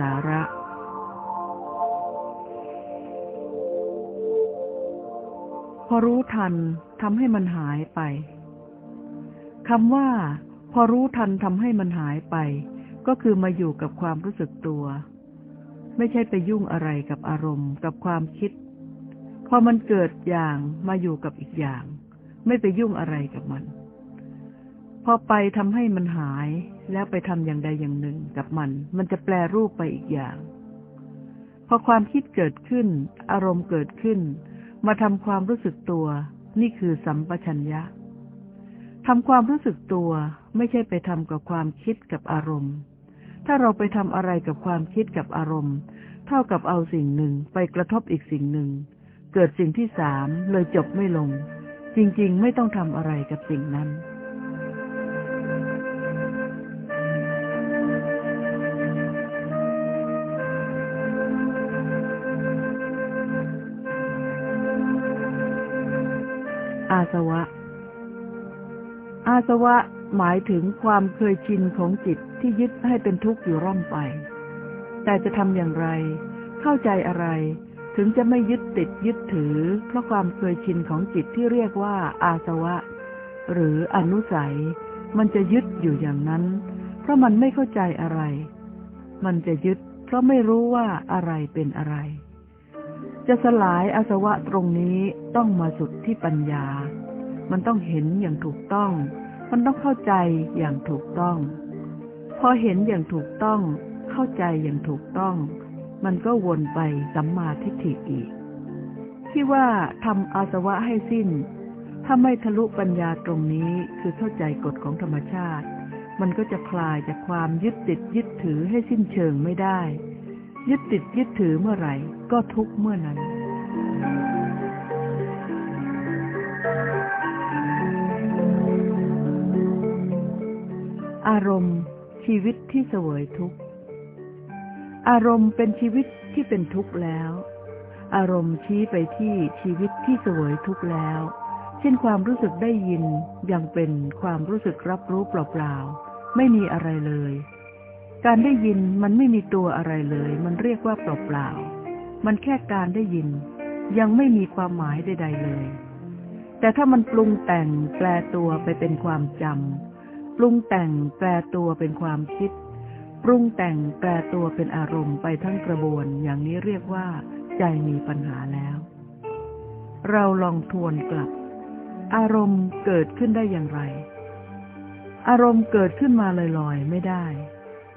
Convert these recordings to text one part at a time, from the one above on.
สาระ พอรู้ทันทำให้มันหายไปคำว่า พอรู้ทันทำให้มันหายไป ก็คือมาอยู่กับความรู้สึกตัว ไม่ใช่ไปยุ่งอะไรกับอารมณ์กับความคิด พอมันเกิดอย่างมาอยู่กับอีกอย่าง ไม่ไปยุ่งอะไรกับมัน พอไปทำให้มันหาย แล้วไปทำอย่างใดอย่างหนึ่งกับมัน มันจะแปลรูปไปอีกอย่าง พอความคิดเกิดขึ้น อารมณ์เกิดขึ้น มาทำความรู้สึกตัว นี่คือสัมปชัญญะทำความรู้สึกตัวไม่ใช่ไปทำกับความคิดกับอารมณ์ ถ้าเราไปทำอะไรกับความคิดกับอารมณ์ เท่ากับเอาสิ่งหนึ่งไปกระทบอีกสิ่งหนึ่ง เกิดสิ่งที่สามเลยจบไม่ลง จริง ๆ ไม่ต้องทำอะไรกับสิ่งนั้น วะ อาสวะหมายถึงความเคยชินของจิตที่ยึดให้เป็นทุกข์อยู่ร่ำไป แต่จะทำอย่างไร เข้าใจอะไร ถึงจะไม่ยึดติดยึดถือ เพราะความเคยชินของจิตที่เรียกว่าอาสวะ หรืออนุสัย มันจะยึดอยู่อย่างนั้น เพราะมันไม่เข้าใจอะไร มันจะยึด เพราะไม่รู้ว่าอะไรเป็นอะไร จะสลายอาสวะตรงนี้ต้องมาสุดที่ปัญญา มันต้องเห็นอย่างถูกต้อง มันต้องเข้าใจอย่างถูกต้อง พอเห็นอย่างถูกต้อง เข้าใจอย่างถูกต้อง มันก็วนไปสัมมาทิฏฐิอีก ที่ว่าทำอาสวะให้สิ้น ถ้าไม่ทะลุปัญญาตรงนี้คือเข้าใจกฎของธรรมชาติ มันก็จะคลายจากความยึดติดยึดถือให้สิ้นเชิงไม่ได้ ยึดติดยึดถือเมื่อไหร่ ก็ทุกเมื่อนั้น อารมณ์ ชีวิตที่เสวยทุกข์ อารมณ์เป็นชีวิตที่เป็นทุกข์แล้ว อารมณ์ชี้ไปที่ชีวิตที่เสวยทุกข์แล้ว เช่นความรู้สึกได้ยินยังเป็นความรู้สึกรับรู้เปล่าๆ ไม่มีอะไรเลย การได้ยินมันไม่มีตัวอะไรเลย มันเรียกว่าเปล่าๆ มันแค่การได้ยิน ยังไม่มีความหมายใดๆเลย แต่ถ้ามันปรุงแต่งแปลตัวไปเป็นความจำ รุงแต่งแปลตัวเป็นความคิด ปรุงแต่งแปลตัวเป็นอารมณ์ไปทั้งกระบวน อย่างนี้เรียกว่า ใจมีปัญหาแล้ว เราลองทวนกลับ อารมณ์เกิดขึ้นได้อย่างไร อารมณ์เกิดขึ้นมาลอยๆไม่ได้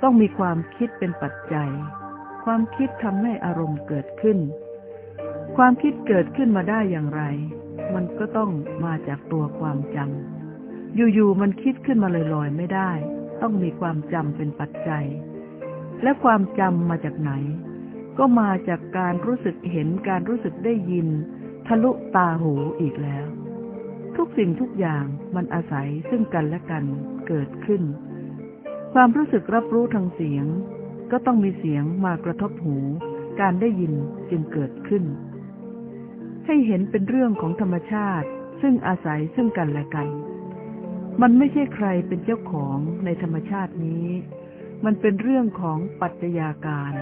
ต้องมีความคิดเป็นปัจจัย ความคิดทำให้อารมณ์เกิดขึ้น ความคิดเกิดขึ้นมาได้อย่างไร มันก็ต้องมาจากตัวความจำ อยู่ๆมันคิดขึ้นมาลอยๆไม่ได้ ต้องมีความจำเป็นปัจจัย และความจำมาจากไหน ก็มาจากการรู้สึกเห็นการรู้สึกได้ยิน ทะลุตาหูอีกแล้ว ทุกสิ่งทุกอย่างมันอาศัยซึ่งกันและกันเกิดขึ้น ความรู้สึกรับรู้ทางเสียง ก็ต้องมีเสียงมากระทบหู การได้ยินจึงเกิดขึ้น ให้เห็นเป็นเรื่องของธรรมชาติ ซึ่งอาศัยซึ่งกันและกัน มันไม่ใช่ใครเป็นเจ้าของในธรรมชาตินี้ มันเป็นเรื่องของปัจจัยาการ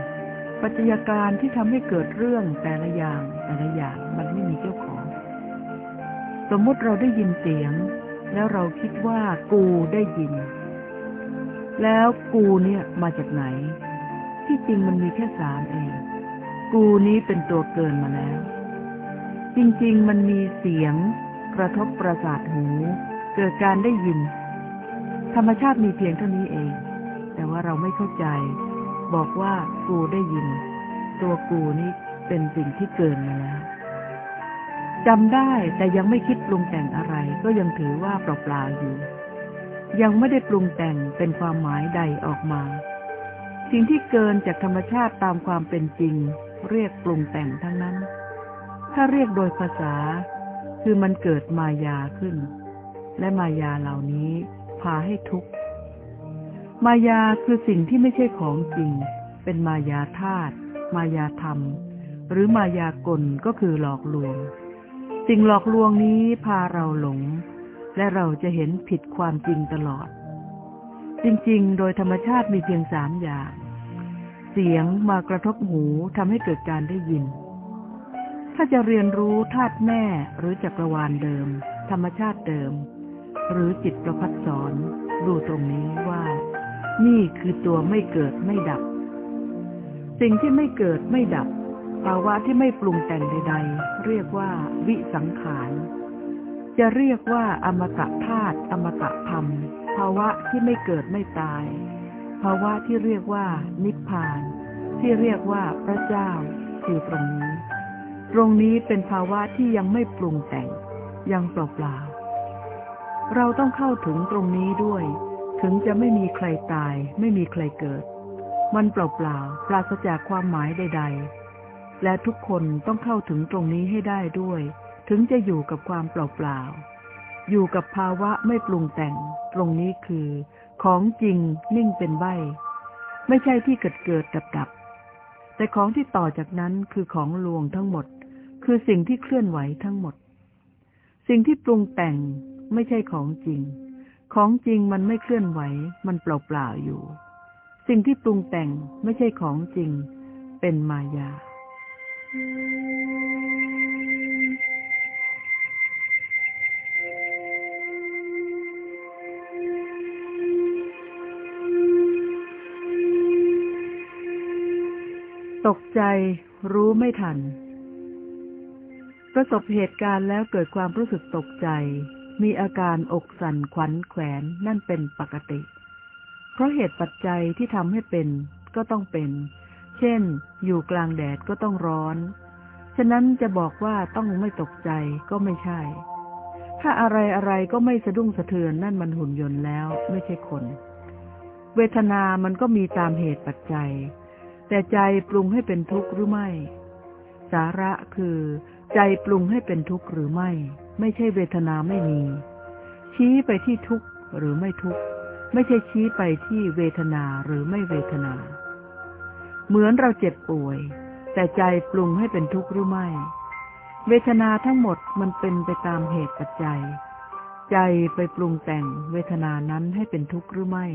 ปัจจัยาการที่ทำให้เกิดเรื่องแต่ละอย่าง แต่ละอย่างมันไม่มีเจ้าของ สมมติเราได้ยินเสียง แล้วเราคิดว่ากูได้ยิน แล้วกูเนี่ยมาจากไหน ที่จริงมันมีแค่สามเอง กูนี้เป็นตัวเกินมาแล้ว จริง ๆ มันมีเสียงกระทบประสาทหู เกิดการได้ยิน ธรรมชาติมีเพียงเท่านี้เอง แต่ว่าเราไม่เข้าใจ บอกว่ากูได้ยิน ตัวกูนี่เป็นสิ่งที่เกินมาแล้วจำได้แต่ยังไม่คิดปรุงแต่งอะไร ก็ยังถือว่าเปล่าๆอยู่ ยังไม่ได้ปรุงแต่งเป็นความหมายใดออกมา สิ่งที่เกินจากธรรมชาติตามความเป็นจริง เรียกปรุงแต่งทั้งนั้น ถ้าเรียกโดยภาษา คือมันเกิดมายาขึ้น และมายาเหล่านี้พาให้ทุกข์ มายาคือสิ่งที่ไม่ใช่ของจริง เป็นมายาธาตุมายาธรรม หรือมายากลก็คือหลอกลวง สิ่งหลอกลวงนี้พาเราหลง และเราจะเห็นผิดความจริงตลอด จริงๆ โดยธรรมชาติมีเพียงสามอย่าง เสียงมากระทบหูทำให้เกิดการได้ยิน ถ้าจะเรียนรู้ธาตุแม่หรือจักรวาลเดิม ธรรมชาติเดิม หรือจิตประพัดสอนดูตรงนี้ว่า นี่คือตัวไม่เกิดไม่ดับ สิ่งที่ไม่เกิดไม่ดับ ภาวะที่ไม่ปรุงแต่งใด ๆ เรียกว่า วิสังขาร จะเรียกว่าอมตะธาตุอมตะธรรม ภาวะที่ไม่เกิดไม่ตาย ภาวะที่เรียกว่า นิพพาน ที่เรียกว่าพระเจ้าคือตรงนี้ ตรงนี้เป็นภาวะที่ยังไม่ปรุงแต่ง ยังเปล่าๆ เราต้องเข้าถึงตรงนี้ด้วย ถึงจะไม่มีใครตาย ไม่มีใครเกิด มันเปล่าๆปราศจากความหมายใด ๆ และทุกคนต้องเข้าถึงตรงนี้ให้ได้ด้วย ถึงจะอยู่กับความเปล่าๆอยู่กับภาวะไม่ปรุงแต่ง ตรงนี้คือ ของจริงนิ่งเป็นใบไม่ใช่ที่เกิดเกิดดับดับแต่ของที่ต่อจากนั้นคือของลวงทั้งหมด คือสิ่งที่เคลื่อนไหวทั้งหมด สิ่งที่ปรุงแต่ง ไม่ใช่ของจริง ของจริงมันไม่เคลื่อนไหว มันเปล่าๆอยู่ สิ่งที่ปรุงแต่งไม่ใช่ของจริง เป็นมายา ตกใจรู้ไม่ทัน ประสบเหตุการณ์แล้วเกิดความรู้สึกตกใจ มีอาการอกสั่นขวัญแขวนนั่นเป็นปกติ เพราะเหตุปัจจัยที่ทำให้เป็นก็ต้องเป็น เช่น อยู่กลางแดดก็ต้องร้อน ฉะนั้นจะบอกว่าต้องไม่ตกใจก็ไม่ใช่ ถ้าอะไรอะไรก็ไม่สะดุ้งสะเทือนนั่นมันหุ่นยนต์แล้วไม่ใช่คน เวทนามันก็มีตามเหตุปัจจัย แต่ใจปรุงให้เป็นทุกข์หรือไม่ สาระคือ ใจปรุงให้เป็นทุกข์หรือไม่ ไม่ใช่เวทนาไม่มี ชี้ไปที่ทุกข์หรือไม่ทุกข์ไม่ใช่ชี้ไปที่เวทนาหรือไม่เวทนา เหมือนเราเจ็บป่วย แต่ใจปรุงให้เป็นทุกข์หรือไม่ เวทนาทั้งหมดมันเป็นไปตามเหตุปัจจัย ใจไปปรุงแต่งเวทนานั้นให้เป็นทุกข์หรือไม่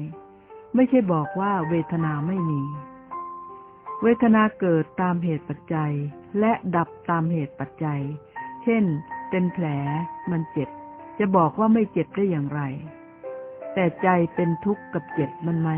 ไม่ใช่บอกว่าเวทนาไม่มี เวทนาเกิดตามเหตุปัจจัยและดับตามเหตุปัจจัย เช่น เป็นแผลมันเจ็บ จะบอกว่าไม่เจ็บได้อย่างไร แต่ใจเป็นทุกข์กับเจ็บมันไหม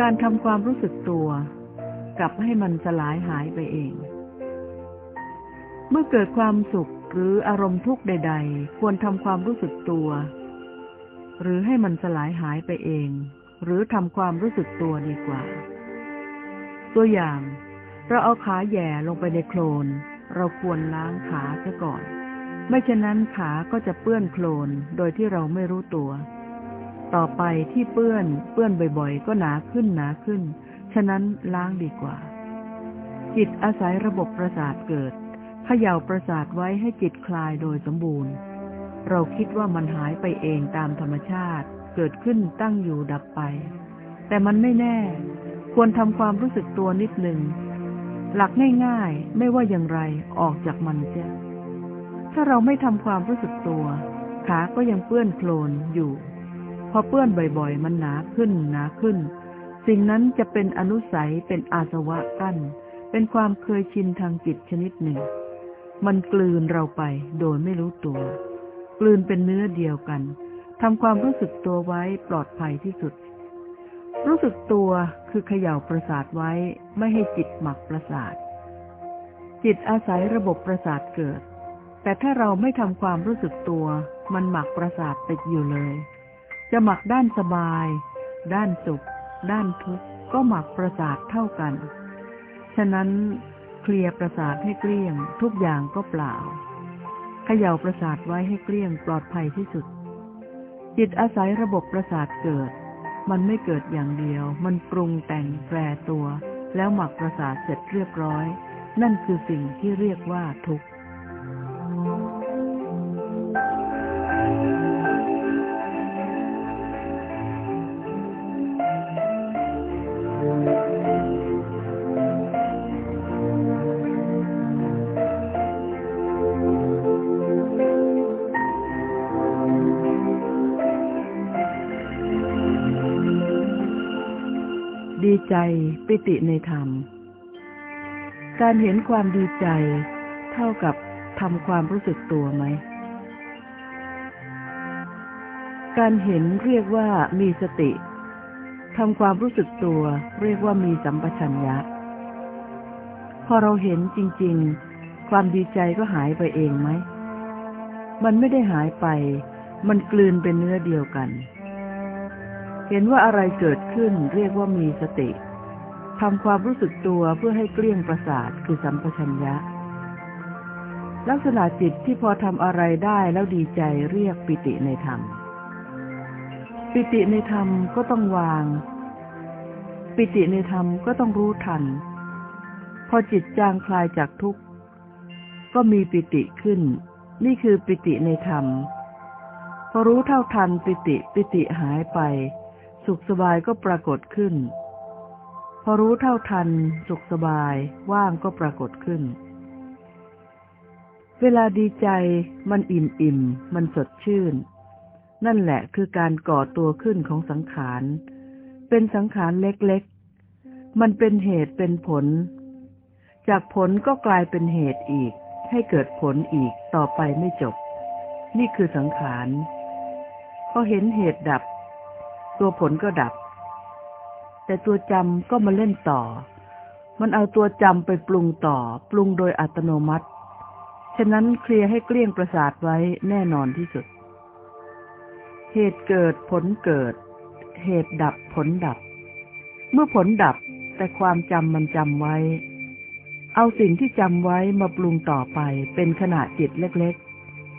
การทำความรู้สึกตัว กลับให้มันสลายหายไปเอง เมื่อเกิดความสุข หรืออารมณ์ทุกข์ใด ๆ ควรทำความรู้สึกตัว หรือให้มันสลายหายไปเอง หรือทำความรู้สึกตัวดีกว่า ตัวอย่าง เราเอาขาแย่ลงไปในโคลน เราควรล้างขาซะก่อน ไม่เช่นนั้นขาก็จะเปื้อนโคลนโดยที่เราไม่รู้ตัว ต่อไปที่เปื้อนเปื้อนบ่อยๆ ก็หนาขึ้นหนาขึ้น ฉะนั้นล้างดีกว่า จิตอาศัยระบบประสาทเกิด ขย่าประสาทไว้ให้จิตคลายโดยสมบูรณ์ เราคิดว่ามันหายไปเองตามธรรมชาติ เกิดขึ้นตั้งอยู่ดับไป แต่มันไม่แน่ ควรทำความรู้สึกตัวนิดหนึ่ง หลักง่ายๆ ไม่ว่าอย่างไรออกจากมันเสียถ้าเราไม่ทำความรู้สึกตัว ขาก็ยังเปื้อนโคลนอยู่ พอเปื้อนบ่อยๆ มันหนาขึ้นหนาขึ้น สิ่งนั้นจะเป็นอนุสัยเป็นอาสวะกั้น เป็นความเคยชินทางจิตชนิดหนึ่ง มันกลืนเราไปโดยไม่รู้ตัว กลืนเป็นเนื้อเดียวกันทำความรู้สึกตัวไว้ปลอดภัยที่สุด รู้สึกตัวคือเขย่าประสาทไว้ไม่ให้จิตหมักประสาท จิตอาศัยระบบประสาทเกิด แต่ถ้าเราไม่ทำความรู้สึกตัว มันหมักประสาทติดอยู่เลย จะหมักด้านสบาย ด้านสุข ด้านทุกข์ก็หมักประสาทเท่ากัน ฉะนั้น เคลียประสาทให้เกลี้ยง ทุกอย่างก็เปล่าเขย่าประสาทไว้ให้เกลี้ยงปลอดภัยที่สุด จิตอาศัยระบบประสาทเกิด มันไม่เกิดอย่างเดียว มันปรุงแต่งแปรตัว แล้วหมักประสาทเสร็จเรียบร้อย นั่นคือสิ่งที่เรียกว่าทุกข์ ใจปิติในธรรม การเห็นความดีใจ เท่ากับทำความรู้สึกตัวไหม การเห็นเรียกว่ามีสติทำความรู้สึกตัว เรียกว่ามีสัมปชัญญะ พอเราเห็นจริง ๆ ความดีใจก็หายไปเองไหม มันไม่ได้หายไป มันกลืนเป็นเนื้อเดียวกัน เห็นว่าอะไรเกิดขึ้นเรียกว่ามีสติ ทำความรู้สึกตัวเพื่อให้เกลี้ยงประสาทคือสัมปชัญญะ ลักษณะจิตที่พอทำอะไรได้แล้วดีใจเรียกปิติในธรรม ปิติในธรรมก็ต้องวาง ปิติในธรรมก็ต้องรู้ทัน พอจิตจางคลายจากทุกข์ ก็มีปิติขึ้น นี่คือปิติในธรรม พอรู้เท่าทันปิติปิติหายไป สุขสบายก็ปรากฏขึ้น พอรู้เท่าทัน สุขสบาย ว่างก็ปรากฏขึ้น เวลาดีใจมันอิ่มอิ่ม มันสดชื่น นั่นแหละคือการก่อตัวขึ้นของสังขาร เป็นสังขารเล็กๆ มันเป็นเหตุเป็นผล จากผลก็กลายเป็นเหตุอีก ให้เกิดผลอีกต่อไปไม่จบ นี่คือสังขารพอเห็นเหตุดับ ตัวผลก็ดับ แต่ตัวจำก็มาเล่นต่อ มันเอาตัวจำไปปรุงต่อ ปรุงโดยอัตโนมัติ ฉะนั้นเคลียร์ให้เกลี้ยงประสาทไว้แน่นอนที่สุด เหตุเกิดผลเกิด เหตุดับผลดับ เมื่อผลดับแต่ความจำมันจำไว้ เอาสิ่งที่จำไว้มาปรุงต่อไปเป็นขณะจิตเล็ก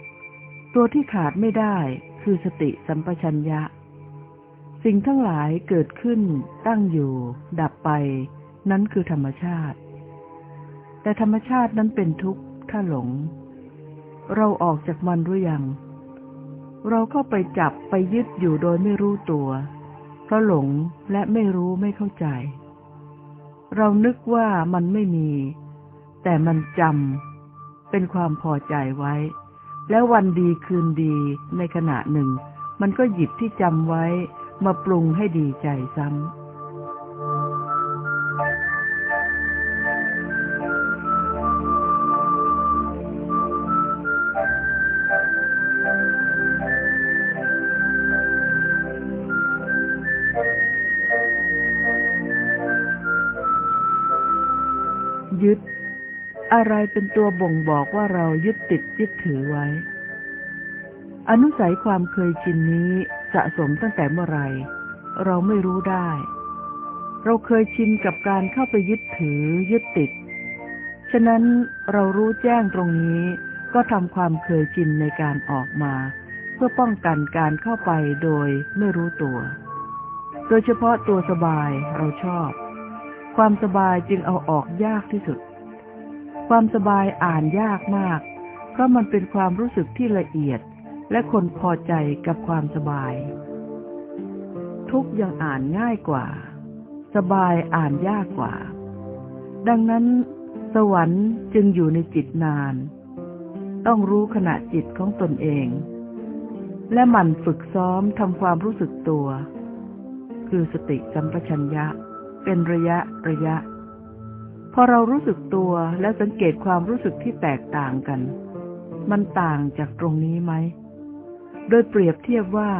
ๆ ตัวที่ขาดไม่ได้คือสติสัมปชัญญะ สิ่งทั้งหลายเกิดขึ้น ตั้งอยู่ ดับไป นั้นคือธรรมชาติ แต่ธรรมชาตินั้นเป็นทุกข์ถ้าหลง เราออกจากมันหรือยัง เราเข้าไปจับไปยึดอยู่โดยไม่รู้ตัว เพราะหลงและไม่รู้ไม่เข้าใจ เรานึกว่ามันไม่มี แต่มันจำเป็นความพอใจไว้ แล้ววันดีคืนดีในขณะหนึ่งมันก็หยิบที่จำไว้ มาปรุงให้ดีใจซ้ำยึด อะไรเป็นตัวบ่งบอกว่าเรายึดติดยึดถือไว้ อนุสัยความเคยชินนี้ะสมตั้งแต่เมื่อไรเราไม่รู้ได้ เราเคยชินกับการเข้าไปยึดถือยึดติด ฉะนั้นเรารู้แจ้งตรงนี้ก็ทำความเคยชินในการออกมา เพื่อป้องกันการเข้าไปโดยไม่รู้ตัว โดยเฉพาะตัวสบายเราชอบ ความสบายจึงเอาออกยากที่สุด ความสบายอ่านยากมาก เพราะมันเป็นความรู้สึกที่ละเอียด และคนพอใจกับความสบาย ทุกยังอ่านง่ายกว่า สบายอ่านยากกว่า ดังนั้น สวรรค์จึงอยู่ในจิตนาน ต้องรู้ขณะจิตของตนเอง และหมั่นฝึกซ้อมทำความรู้สึกตัว คือสติสัมปชัญญะ เป็นระยะระยะ พอเรารู้สึกตัวและสังเกตความรู้สึกที่แตกต่างกันมันต่างจากตรงนี้ไหม โดยเปรียบเทียบว่า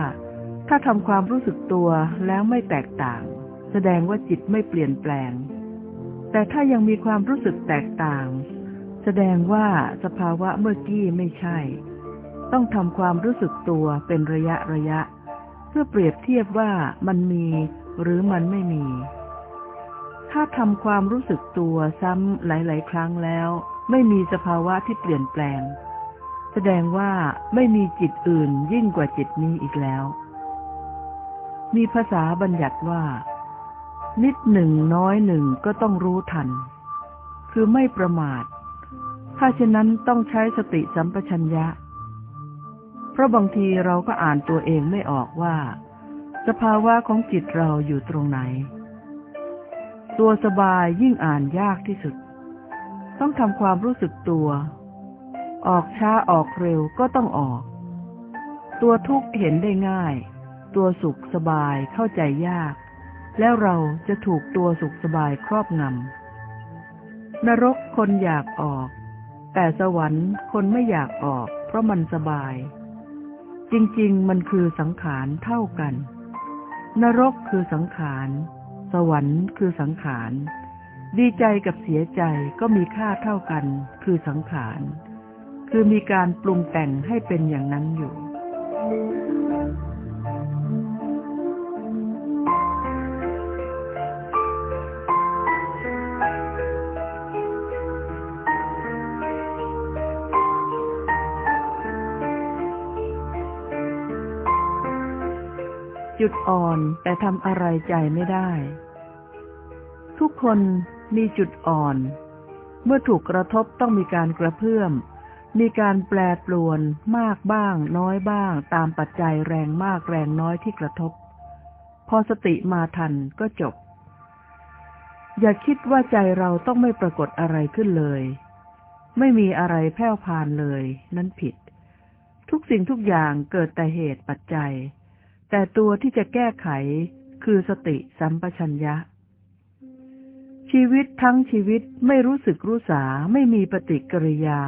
ถ้าทำความรู้สึกตัวแล้วไม่แตกต่าง แสดงว่าจิตไม่เปลี่ยนแปลง แต่ถ้ายังมีความรู้สึกแตกต่าง แสดงว่าสภาวะเมื่อกี้ไม่ใช่ ต้องทำความรู้สึกตัวเป็นระยะระยะ เพื่อเปรียบเทียบว่ามันมีหรือมันไม่มี ถ้าทำความรู้สึกตัวซ้ำหลาย ๆ ครั้งแล้ว ไม่มีสภาวะที่เปลี่ยนแปลง แสดงว่าไม่มีจิตอื่นยิ่งกว่าจิตนี้อีกแล้ว มีภาษาบัญญัติว่า นิดหนึ่งน้อยหนึ่งก็ต้องรู้ทัน คือไม่ประมาท ถ้าเช่นนั้นต้องใช้สติสัมปชัญญะ เพราะบางทีเราก็อ่านตัวเองไม่ออกว่า สภาวะของจิตเราอยู่ตรงไหน ตัวสบายยิ่งอ่านยากที่สุด ต้องทำความรู้สึกตัว ออกช้าออกเร็วก็ต้องออก ตัวทุกข์เห็นได้ง่าย ตัวสุขสบายเข้าใจยาก แล้วเราจะถูกตัวสุขสบายครอบงำนรกคนอยากออก แต่สวรรค์คนไม่อยากออก เพราะมันสบาย จริงๆ มันคือสังขารเท่ากัน นรกคือสังขาร สวรรค์คือสังขาร ดีใจกับเสียใจก็มีค่าเท่ากัน คือสังขาร คือมีการปรุงแต่งให้เป็นอย่างนั้นอยู่ จุดอ่อนแต่ทำอะไรใจไม่ได้ ทุกคนมีจุดอ่อน เมื่อถูกกระทบต้องมีการกระเพื่อม มีการแปรปรวนมากบ้าง น้อยบ้าง ตามปัจจัยแรงมากแรงน้อยที่กระทบ พอสติมาทันก็จบ อย่าคิดว่าใจเราต้องไม่ปรากฏอะไรขึ้นเลย ไม่มีอะไรแผ่วพานเลย นั้นผิด ทุกสิ่งทุกอย่างเกิดแต่เหตุปัจจัย แต่ตัวที่จะแก้ไขคือสติสัมปชัญญะ ชีวิตทั้งชีวิตไม่รู้สึกรู้สาไม่มีปฏิกิริยา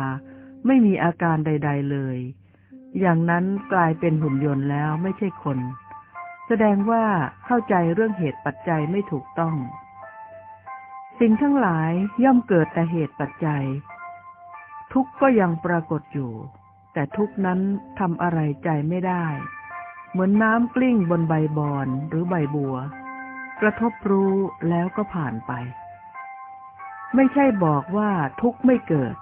ไม่มีอาการใด ๆเลย อย่างนั้นกลายเป็นหุ่นยนต์แล้วไม่ใช่คน แสดงว่าเข้าใจเรื่องเหตุปัจจัยไม่ถูกต้อง สิ่งทั้งหลายย่อมเกิดแต่เหตุปัจจัย ทุกข์ก็ยังปรากฏอยู่ แต่ทุกข์นั้นทำอะไรใจไม่ได้ เหมือนน้ำกลิ้งบนใบบอนหรือใบบัว กระทบรู้แล้วก็ผ่านไป ไม่ใช่บอกว่าทุกข์ไม่เกิด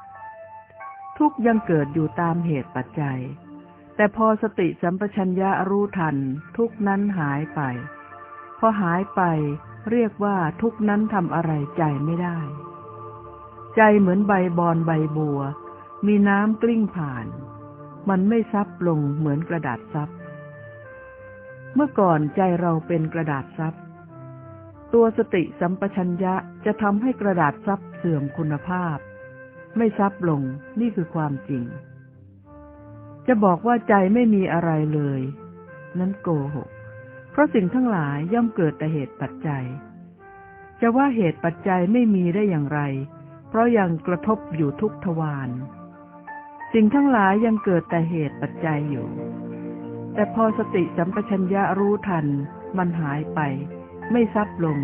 ทุกยังเกิดอยู่ตามเหตุปัจจัย แต่พอสติสัมปชัญญะรู้ทัน ทุกนั้นหายไป พอหายไปเรียกว่าทุกนั้นทำอะไรใจไม่ได้ ใจเหมือนใบบอนใบบัว มีน้ำกลิ้งผ่าน มันไม่ซับลงเหมือนกระดาษซับ เมื่อก่อนใจเราเป็นกระดาษซับ ตัวสติสัมปชัญญะจะทำให้กระดาษซับเสื่อมคุณภาพ ไม่ซับลงนี่คือความจริง จะบอกว่าใจไม่มีอะไรเลย นั้นโกหก เพราะสิ่งทั้งหลายย่อมเกิดแต่เหตุปัจจัย จะว่าเหตุปัจจัยไม่มีได้อย่างไร เพราะยังกระทบอยู่ทุกทวารสิ่งทั้งหลายยังเกิดแต่เหตุปัจจัยอยู่ แต่พอสติสัมปชัญญะรู้ทัน มันหายไป ไม่ซับลง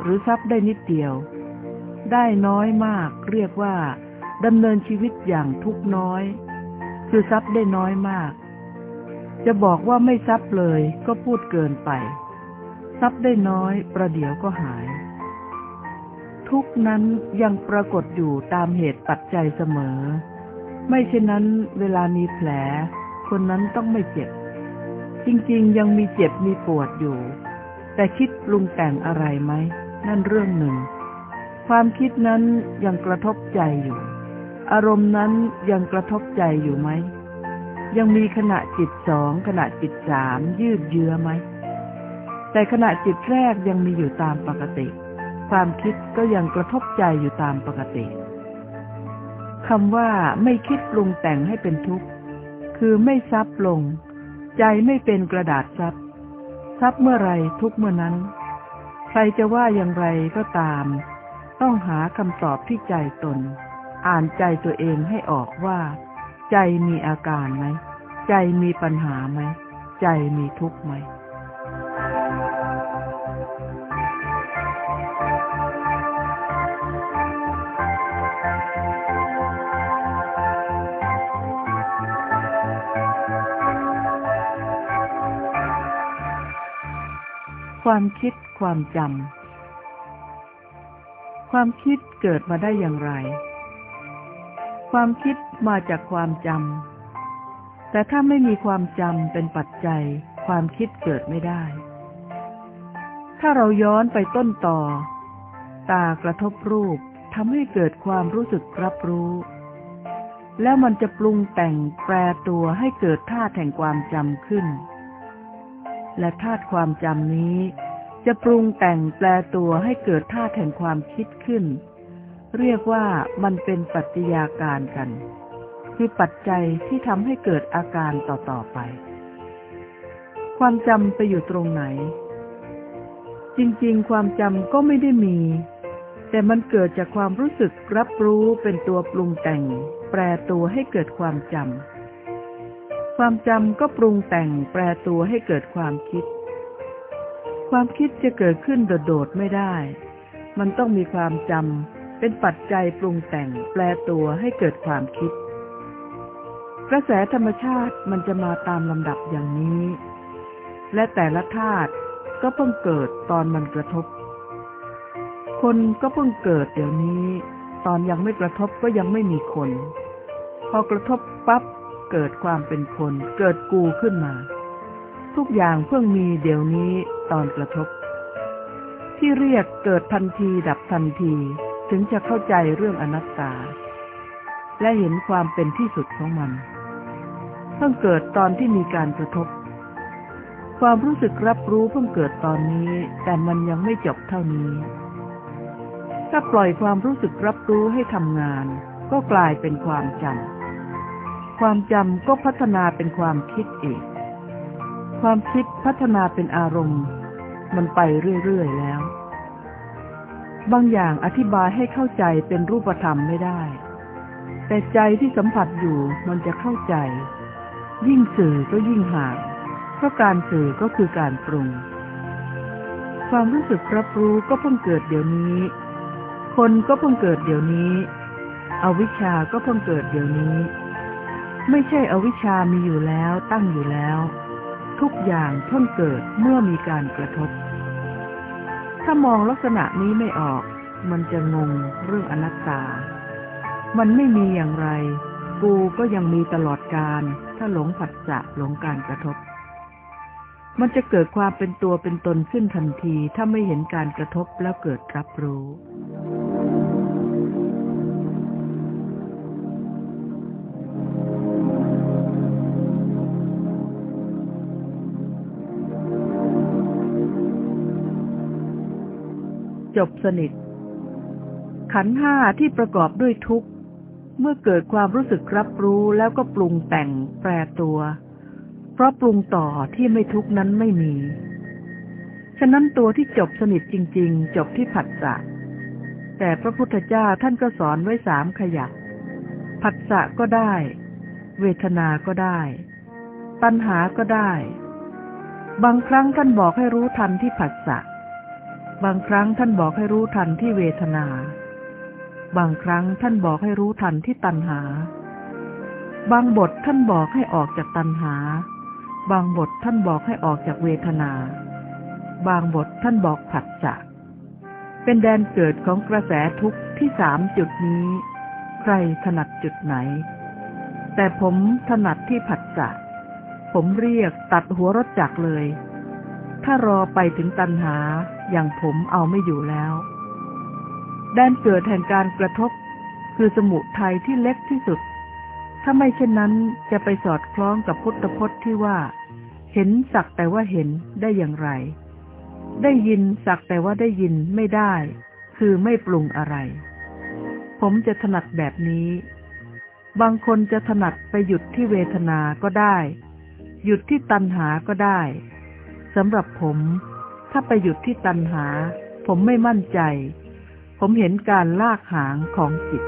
หรือซับได้นิดเดียว ได้น้อยมากเรียกว่า ดำเนินชีวิตอย่างทุกน้อย คือซับได้น้อยมาก จะบอกว่าไม่ซับเลยก็พูดเกินไปซับได้น้อยประเดี๋ยวก็หาย ทุกนั้นยังปรากฏอยู่ตามเหตุปัจจัยเสมอ ไม่เช่นนั้นเวลามีแผล คนนั้นต้องไม่เจ็บ จริงๆยังมีเจ็บมีปวดอยู่ แต่คิดปรุงแต่งอะไรไหม นั่นเรื่องหนึ่ง ความคิดนั้นยังกระทบใจอยู่ อารมณ์นั้นยังกระทบใจอยู่ไหม ยังมีขณะจิตสองขณะจิตสามยืดเยื้อไหม แต่ขณะจิตแรกยังมีอยู่ตามปกติ ความคิดก็ยังกระทบใจอยู่ตามปกติคำว่าไม่คิดปรุงแต่งให้เป็นทุกข์ คือไม่ซับลง ใจไม่เป็นกระดาษซับซับเมื่อไรทุกเมื่อนั้น ใครจะว่าอย่างไรก็ตาม ต้องหาคำตอบที่ใจตน อ่านใจตัวเองให้ออกว่า ใจมีอาการไหม ใจมีปัญหาไหม ใจมีทุกข์ไหมความคิดความจำ ความคิดเกิดมาได้อย่างไร ความคิดมาจากความจำ แต่ถ้าไม่มีความจำเป็นปัจจัย ความคิดเกิดไม่ได้ ถ้าเราย้อนไปต้นต่อ ตากระทบรูปทำให้เกิดความรู้สึกรับรู้ แล้วมันจะปรุงแต่งแปรตัวให้เกิดธาตุแห่งความจำขึ้น และธาตุความจำนี้ จะปรุงแต่งแปลตัวให้เกิดธาตุแห่งความคิดขึ้น เรียกว่ามันเป็นปัจจัยาการกัน คือปัจจัยที่ทำให้เกิดอาการต่อๆไป ความจำไปอยู่ตรงไหนจจริงๆ ความจำก็ไม่ได้มี แต่มันเกิดจากความรู้สึกรับรู้เป็นตัวปรุงแต่ง แปรตัวให้เกิดความจำ ความจำก็ปรุงแต่งแปรตัวให้เกิดความคิด ความคิดจะเกิดขึ้นโดดๆไม่ได้ มันต้องมีความจำ เป็นปัจจัยปรุงแต่งแปรตัวให้เกิดความคิด กระแสธรรมชาติมันจะมาตามลำดับอย่างนี้ และแต่ละธาตุก็เพิ่งเกิดตอนมันกระทบ คนก็เพิ่งเกิดเดี๋ยวนี้ ตอนยังไม่กระทบก็ยังไม่มีคน พอกระทบปั๊บเกิดความเป็นคน เกิดกูขึ้นมา ทุกอย่างเพิ่งมีเดี๋ยวนี้ตอนกระทบ ที่เรียกเกิดทันทีดับทันที ถึงจะเข้าใจเรื่องอนัตตา และเห็นความเป็นที่สุดของมันเพิ่งเกิดตอนที่มีการกระทบ ความรู้สึกรับรู้เพิ่งเกิดตอนนี้ แต่มันยังไม่จบเท่านี้ ถ้าปล่อยความรู้สึกรับรู้ให้ทำงาน ก็กลายเป็นความจำความจำก็พัฒนาเป็นความคิดเองความคิดพัฒนาเป็นอารมณ์ มันไปเรื่อยๆแล้ว บางอย่างอธิบายให้เข้าใจเป็นรูปธรรมไม่ได้ แต่ใจที่สัมผัสอยู่มันจะเข้าใจ ยิ่งสื่อก็ยิ่งห่างเพราะการสื่อก็คือการปรุง ความรู้สึกรับรู้ก็เพิ่งเกิดเดี๋ยวนี้ คนก็เพิ่งเกิดเดี๋ยวนี้ อวิชาก็เพิ่งเกิดเดี๋ยวนี้ ไม่ใช่อวิชามีอยู่แล้วตั้งอยู่แล้ว ทุกอย่างเพิ่งเกิดเมื่อมีการกระทบ ถ้ามองลักษณะนี้ไม่ออก มันจะงงเรื่องอนัตตา มันไม่มีอย่างไร กูก็ยังมีตลอดการ ถ้าหลงผัสสะหลงการกระทบ มันจะเกิดความเป็นตัวเป็นตนขึ้นทันที ถ้าไม่เห็นการกระทบแล้วเกิดรับรู้ จบสนิท ขันห้าที่ประกอบด้วยทุกข์ เมื่อเกิดความรู้สึกรับรู้แล้วก็ปรุงแต่งแปรตัว เพราะปรุงต่อที่ไม่ทุกนั้นไม่มี ฉะนั้นตัวที่จบสนิทจริง ๆ จบที่ผัสสะแต่พระพุทธเจ้าท่านก็สอนไว้สามขยักผัสสะก็ได้ เวทนาก็ได้ ตัณหาก็ได้ บางครั้งท่านบอกให้รู้ทันที่ผัสสะ บางครั้งท่านบอกให้รู้ทันที่เวทนา บางครั้งท่านบอกให้รู้ทันที่ตัณหา บางบทท่านบอกให้ออกจากตัณหา บางบทท่านบอกให้ออกจากเวทนา บางบทท่านบอกผัสสะเป็นแดนเกิดของกระแสทุกข์ที่สามจุดนี้ ใครถนัดจุดไหน แต่ผมถนัดที่ผัสสะผมเรียกตัดหัวรถจักรเลย ถ้ารอไปถึงตันหาอย่างผมเอาไม่อยู่แล้วแดนเกิดแห่งการกระทบ คือสมุทัยที่เล็กที่สุด ถ้าไม่เช่นนั้นจะไปสอดคล้องกับพุทธพจน์ที่ว่า เห็นสักแต่ว่าเห็นได้อย่างไร ได้ยินสักแต่ว่าได้ยินไม่ได้ คือไม่ปรุงอะไร ผมจะถนัดแบบนี้ บางคนจะถนัดไปหยุดที่เวทนาก็ได้ หยุดที่ตัณหาก็ได้ สำหรับผม ถ้าไปหยุดที่ตัณหา ผมไม่มั่นใจ ผมเห็นการลากหางของจิต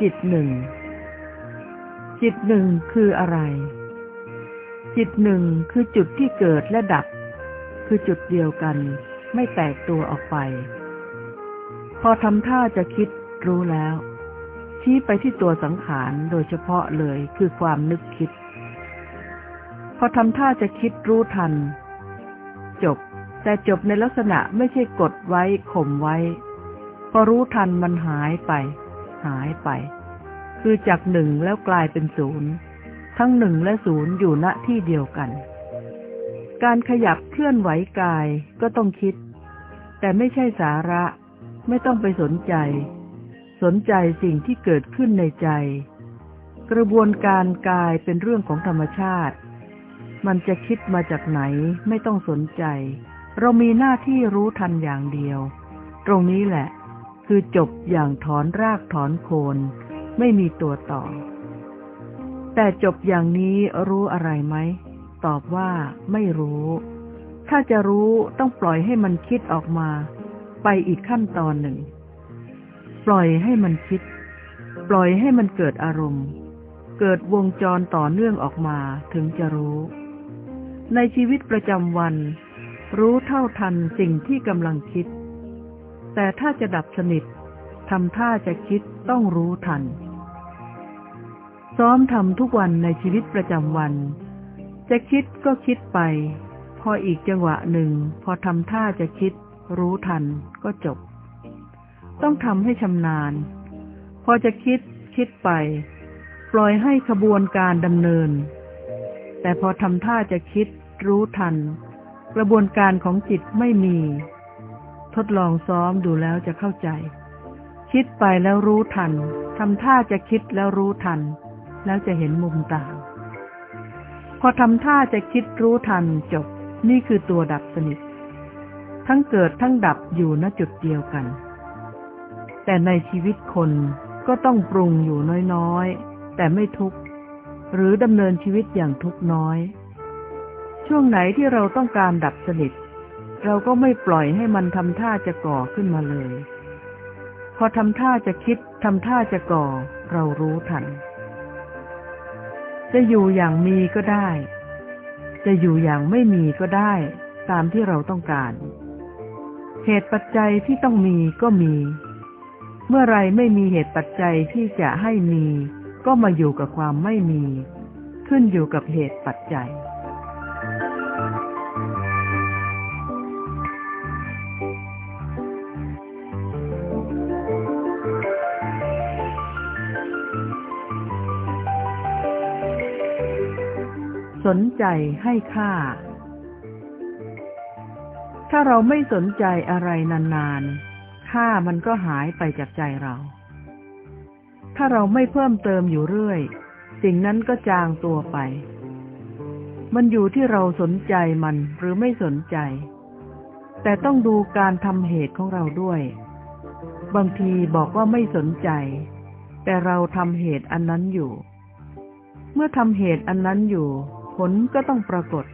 จิตหนึ่ง จิตหนึ่งคืออะไรจิตหนึ่งคือจุดที่เกิดและดับ คือจุดเดียวกัน ไม่แตกตัวออกไป พอทำท่าจะคิดรู้แล้ว ชี้ไปที่ตัวสังขารโดยเฉพาะเลยคือความนึกคิด พอทำท่าจะคิดรู้ทัน จบ แต่จบในลักษณะไม่ใช่กดไว้ข่มไว้ พอรู้ทันมันหายไป หายไป คือจากหนึ่งแล้วกลายเป็นศูนย์ทั้งหนึ่งและศูนย์อยู่ณที่เดียวกัน การขยับเคลื่อนไหวกายก็ต้องคิด แต่ไม่ใช่สาระไม่ต้องไปสนใจ สนใจสิ่งที่เกิดขึ้นในใจ กระบวนการกายเป็นเรื่องของธรรมชาติ มันจะคิดมาจากไหนไม่ต้องสนใจ เรามีหน้าที่รู้ทันอย่างเดียว ตรงนี้แหละ คือจบอย่างถอนรากถอนโคน ไม่มีตัวต่อ แต่จบอย่างนี้รู้อะไรไหม ตอบว่าไม่รู้ ถ้าจะรู้ต้องปล่อยให้มันคิดออกมา ไปอีกขั้นตอนหนึ่ง ปล่อยให้มันคิด ปล่อยให้มันเกิดอารมณ์ เกิดวงจรต่อเนื่องออกมาถึงจะรู้ ในชีวิตประจำวัน รู้เท่าทันสิ่งที่กำลังคิด แต่ถ้าจะดับสนิททำท่าจะคิดต้องรู้ทัน ซ้อมทำทุกวันในชีวิตประจำวัน จะคิดก็คิดไป พออีกจังหวะหนึ่ง พอทำท่าจะคิด รู้ทันก็จบ ต้องทำให้ชำนาญ พอจะคิดคิดไป ปล่อยให้ขบวนการดำเนิน แต่พอทำท่าจะคิด รู้ทัน กระบวนการของจิตไม่มี ทดลองซ้อมดูแล้วจะเข้าใจ คิดไปแล้วรู้ทันทำท่าจะคิดแล้วรู้ทัน แล้วจะเห็นมุมต่าง พอทำท่าจะคิดรู้ทันจบ นี่คือตัวดับสนิท ทั้งเกิดทั้งดับอยู่ณจุดเดียวกัน แต่ในชีวิตคนก็ต้องปรุงอยู่น้อยๆ แต่ไม่ทุกข์หรือดำเนินชีวิตอย่างทุกข์น้อย ช่วงไหนที่เราต้องการดับสนิท เราก็ไม่ปล่อยให้มันทำท่าจะก่อขึ้นมาเลย พอทำท่าจะคิดทำท่าจะก่อ เรารู้ทัน จะอยู่อย่างมีก็ได้ จะอยู่อย่างไม่มีก็ได้ ตามที่เราต้องการ เหตุปัจจัยที่ต้องมีก็มี เมื่อไรไม่มีเหตุปัจจัยที่จะให้มี ก็มาอยู่กับความไม่มี ขึ้นอยู่กับเหตุปัจจัย สนใจให้ค่า ถ้าเราไม่สนใจอะไรนานๆ ค่ามันก็หายไปจากใจเรา ถ้าเราไม่เพิ่มเติมอยู่เรื่อย สิ่งนั้นก็จางตัวไป มันอยู่ที่เราสนใจมันหรือไม่สนใจ แต่ต้องดูการทำเหตุของเราด้วย บางทีบอกว่าไม่สนใจ แต่เราทำเหตุอันนั้นอยู่เมื่อทำเหตุอันนั้นอยู่ ผลก็ต้องปรากฏ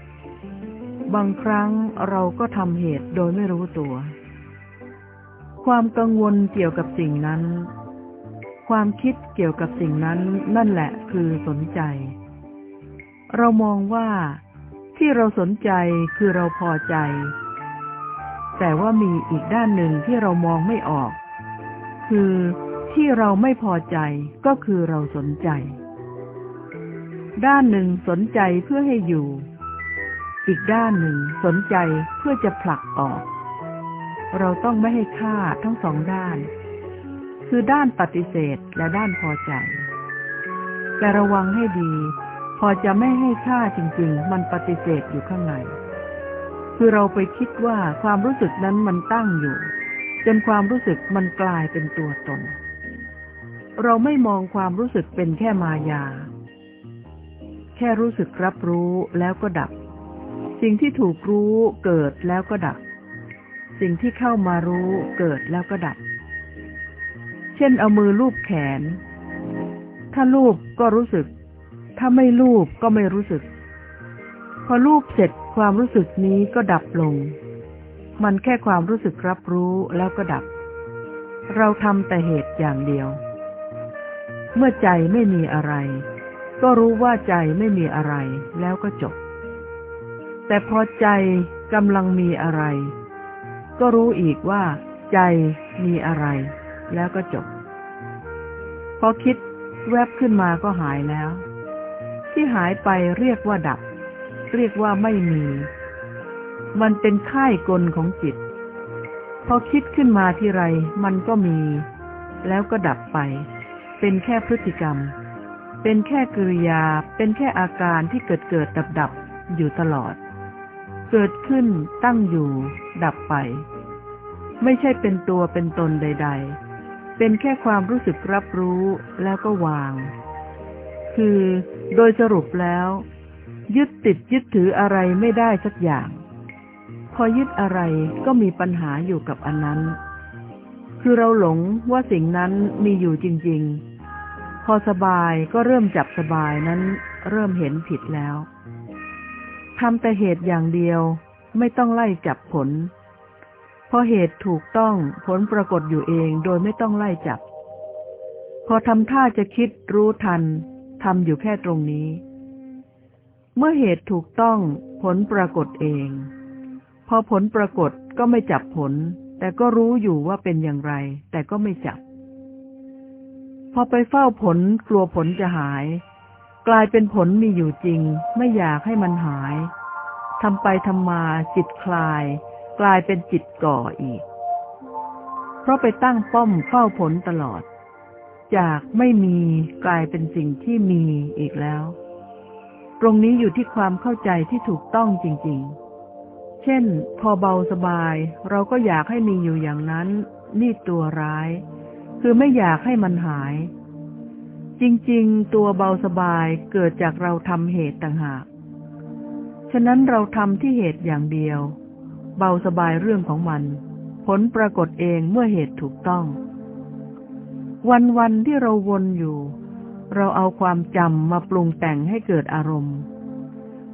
บางครั้งเราก็ทำเหตุโดยไม่รู้ตัว ความกังวลเกี่ยวกับสิ่งนั้น ความคิดเกี่ยวกับสิ่งนั้นนั่นแหละคือสนใจ เรามองว่าที่เราสนใจคือเราพอใจ แต่ว่ามีอีกด้านหนึ่งที่เรามองไม่ออก คือที่เราไม่พอใจก็คือเราสนใจ ด้านหนึ่งสนใจเพื่อให้อยู่ อีกด้านหนึ่งสนใจเพื่อจะผลักออก เราต้องไม่ให้ค่าทั้งสองด้าน คือด้านปฏิเสธและด้านพอใจ แต่ระวังให้ดี พอจะไม่ให้ค่าจริง ๆ มันปฏิเสธอยู่ข้างในคือเราไปคิดว่าความรู้สึกนั้นมันตั้งอยู่ จนความรู้สึกมันกลายเป็นตัวตน เราไม่มองความรู้สึกเป็นแค่มายา แค่รู้สึกรับรู้แล้วก็ดับ สิ่งที่ถูกรู้เกิดแล้วก็ดับ สิ่งที่เข้ามารู้เกิดแล้วก็ดับ เช่นเอามือลูบแขน ถ้าลูบก็รู้สึก ถ้าไม่ลูบก็ไม่รู้สึก พอลูบเสร็จความรู้สึกนี้ก็ดับลง มันแค่ความรู้สึกรับรู้แล้วก็ดับ เราทำแต่เหตุอย่างเดียว เมื่อใจไม่มีอะไร ก็รู้ว่าใจไม่มีอะไรแล้วก็จบ แต่พอใจกำลังมีอะไร ก็รู้อีกว่า ใจมีอะไร แล้วก็จบ พอคิดแวบขึ้นมาก็หายแล้ว ที่หายไปเรียกว่าดับ เรียกว่าไม่มี มันเป็นค่ายกลของจิต พอคิดขึ้นมาที่ไร มันก็มี แล้วก็ดับไป เป็นแค่พฤติกรรม เป็นแค่กริยา เป็นแค่อาการที่เกิดเกิดดับดับอยู่ตลอด เกิดขึ้นตั้งอยู่ ดับไป ไม่ใช่เป็นตัวเป็นตนใด ๆ เป็นแค่ความรู้สึกรับรู้แล้วก็วาง คือโดยสรุปแล้ว ยึดติดยึดถืออะไรไม่ได้สักอย่างพพอยึดอะไรก็มีปัญหาอยู่กับอันนั้น คือเราหลงว่าสิ่งนั้นมีอยู่จริง ๆ พอสบายก็เริ่มจับสบายนั้นเริ่มเห็นผิดแล้วทำแต่เหตุอย่างเดียวไม่ต้องไล่จับผล พอเหตุถูกต้องผลปรากฏอยู่เองโดยไม่ต้องไล่จับ พอทำท่าจะคิดรู้ทันทำอยู่แค่ตรงนี้ เมื่อเหตุถูกต้องผลปรากฏเอง พอผลปรากฏก็ไม่จับผล แต่ก็รู้อยู่ว่าเป็นอย่างไร แต่ก็ไม่จับ พอไปเฝ้าผลกลัวผลจะหาย กลายเป็นผลมีอยู่จริง ไม่อยากให้มันหายทำไปทำมาจิตคลาย กลายเป็นจิตก่ออีก เพราะไปตั้งป้อมเฝ้าผลตลอด จากไม่มีกลายเป็นสิ่งที่มีอีกแล้ว ตรงนี้อยู่ที่ความเข้าใจที่ถูกต้องจริง ๆ เช่น พอเบาสบาย เราก็อยากให้มีอยู่อย่างนั้น นี่ตัวร้าย คือไม่อยากให้มันหาย จริงๆ ตัวเบาสบายเกิดจากเราทำเหตุต่างหาก ฉะนั้นเราทำที่เหตุอย่างเดียว เบาสบายเรื่องของมัน ผลปรากฏเองเมื่อเหตุถูกต้อง วันๆที่เราวนอยู่ เราเอาความจำมาปรุงแต่งให้เกิดอารมณ์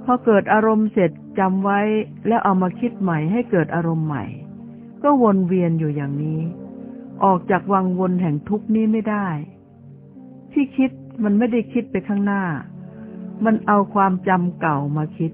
พอเกิดอารมณ์เสร็จจำไว้แล้วเอามาคิดใหม่ให้เกิดอารมณ์ใหม่ ก็วนเวียนอยู่อย่างนี้ ออกจากวังวนแห่งทุกข์นี้ไม่ได้ ที่คิดมันไม่ได้คิดไปข้างหน้า มันเอาความจำเก่ามาคิด